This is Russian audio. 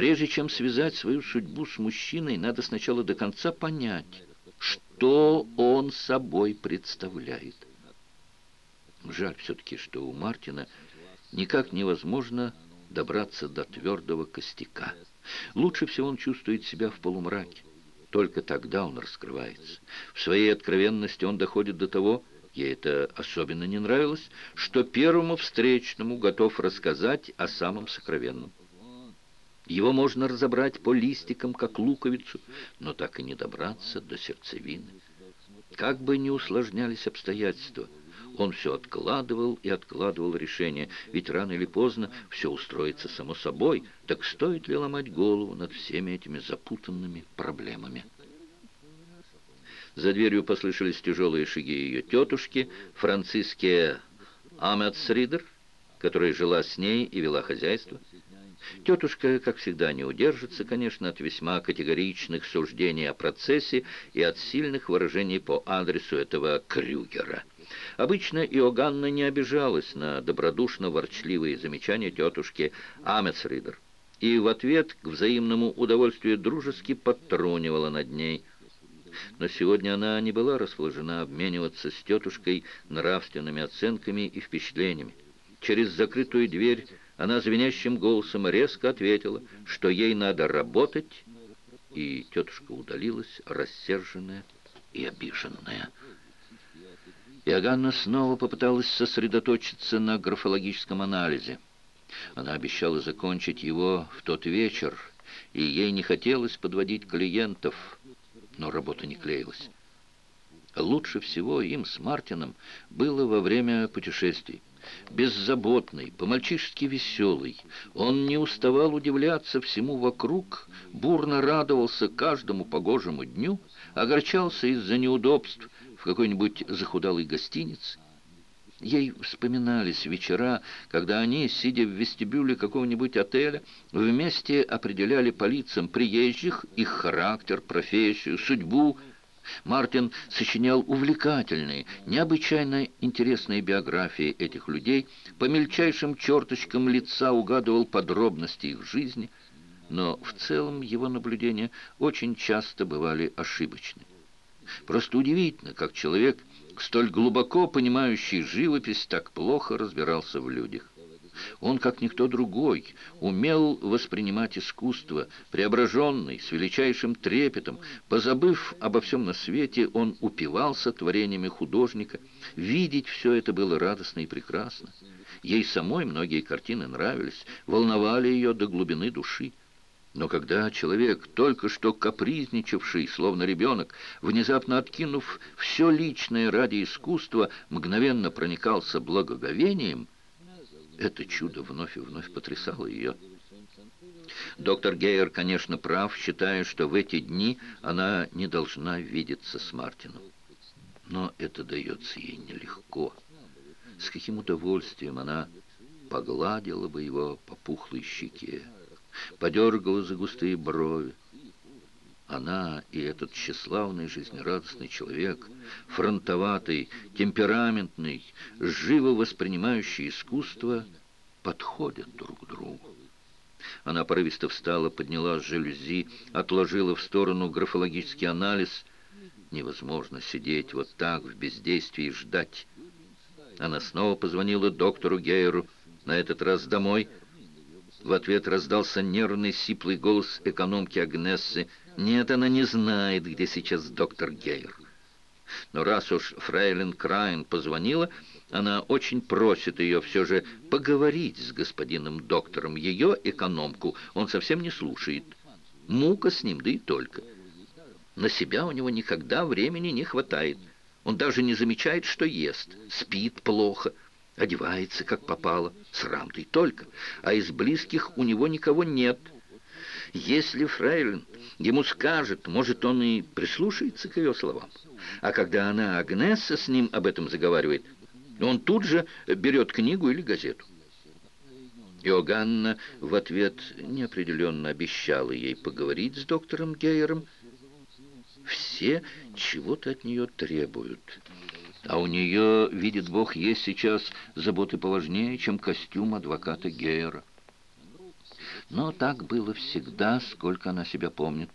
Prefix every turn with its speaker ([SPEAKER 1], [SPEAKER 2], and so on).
[SPEAKER 1] Прежде чем связать свою судьбу с мужчиной, надо сначала до конца понять, что он собой представляет. Жаль все-таки, что у Мартина никак невозможно добраться до твердого костяка. Лучше всего он чувствует себя в полумраке. Только тогда он раскрывается. В своей откровенности он доходит до того, ей это особенно не нравилось, что первому встречному готов рассказать о самом сокровенном. Его можно разобрать по листикам, как луковицу, но так и не добраться до сердцевины. Как бы ни усложнялись обстоятельства, он все откладывал и откладывал решение, ведь рано или поздно все устроится само собой, так стоит ли ломать голову над всеми этими запутанными проблемами? За дверью послышались тяжелые шаги ее тетушки, Франциске Амецридер, которая жила с ней и вела хозяйство. Тетушка, как всегда, не удержится, конечно, от весьма категоричных суждений о процессе и от сильных выражений по адресу этого Крюгера. Обычно Иоганна не обижалась на добродушно-ворчливые замечания тетушки Амецридер и в ответ к взаимному удовольствию дружески подтрунивала над ней. Но сегодня она не была расположена обмениваться с тетушкой нравственными оценками и впечатлениями. Через закрытую дверь она звенящим голосом резко ответила, что ей надо работать, и тетушка удалилась, рассерженная и обиженная. Иоганна снова попыталась сосредоточиться на графологическом анализе. Она обещала закончить его в тот вечер, и ей не хотелось подводить клиентов, но работа не клеилась. Лучше всего им с Мартином было во время путешествий. Беззаботный, по-мальчишески веселый, он не уставал удивляться всему вокруг, бурно радовался каждому погожему дню, огорчался из-за неудобств в какой-нибудь захудалой гостинице. Ей вспоминались вечера, когда они, сидя в вестибюле какого-нибудь отеля, вместе определяли по лицам приезжих их характер, профессию, судьбу, Мартин сочинял увлекательные, необычайно интересные биографии этих людей, по мельчайшим черточкам лица угадывал подробности их жизни, но в целом его наблюдения очень часто бывали ошибочны. Просто удивительно, как человек, столь глубоко понимающий живопись, так плохо разбирался в людях. Он, как никто другой, умел воспринимать искусство, преображенный, с величайшим трепетом. Позабыв обо всем на свете, он упивался творениями художника. Видеть все это было радостно и прекрасно. Ей самой многие картины нравились, волновали ее до глубины души. Но когда человек, только что капризничавший, словно ребенок, внезапно откинув все личное ради искусства, мгновенно проникался благоговением, это чудо вновь и вновь потрясало ее. Доктор Гейер, конечно, прав, считая, что в эти дни она не должна видеться с Мартином. Но это дается ей нелегко. С каким удовольствием она погладила бы его по пухлой щеке, подергала за густые брови, она и этот тщеславный, жизнерадостный человек, фронтоватый, темпераментный, живо воспринимающий искусство, подходят друг к другу. Она порывисто встала, подняла с жалюзи, отложила в сторону графологический анализ. Невозможно сидеть вот так в бездействии и ждать. Она снова позвонила доктору Гейеру, на этот раз домой. В ответ раздался нервный, сиплый голос экономки Агнессы. Нет, она не знает, где сейчас доктор Гейер. Но раз уж фрейлин Крайн позвонила, она очень просит ее все же поговорить с господином доктором. Ее экономку он совсем не слушает. Мука с ним, да и только. На себя у него никогда времени не хватает. Он даже не замечает, что ест, спит плохо, одевается, как попало, срам-то и только. А из близких у него никого нет – если Фрейлин ему скажет, может, он и прислушается к ее словам. А когда она, Агнесса, с ним об этом заговаривает, он тут же берет книгу или газету. Иоганна в ответ неопределенно обещала ей поговорить с доктором Гейером. Все чего-то от нее требуют. А у нее, видит Бог, есть сейчас заботы поважнее, чем костюм адвоката Гейера. Но так было всегда, сколько она себя помнит.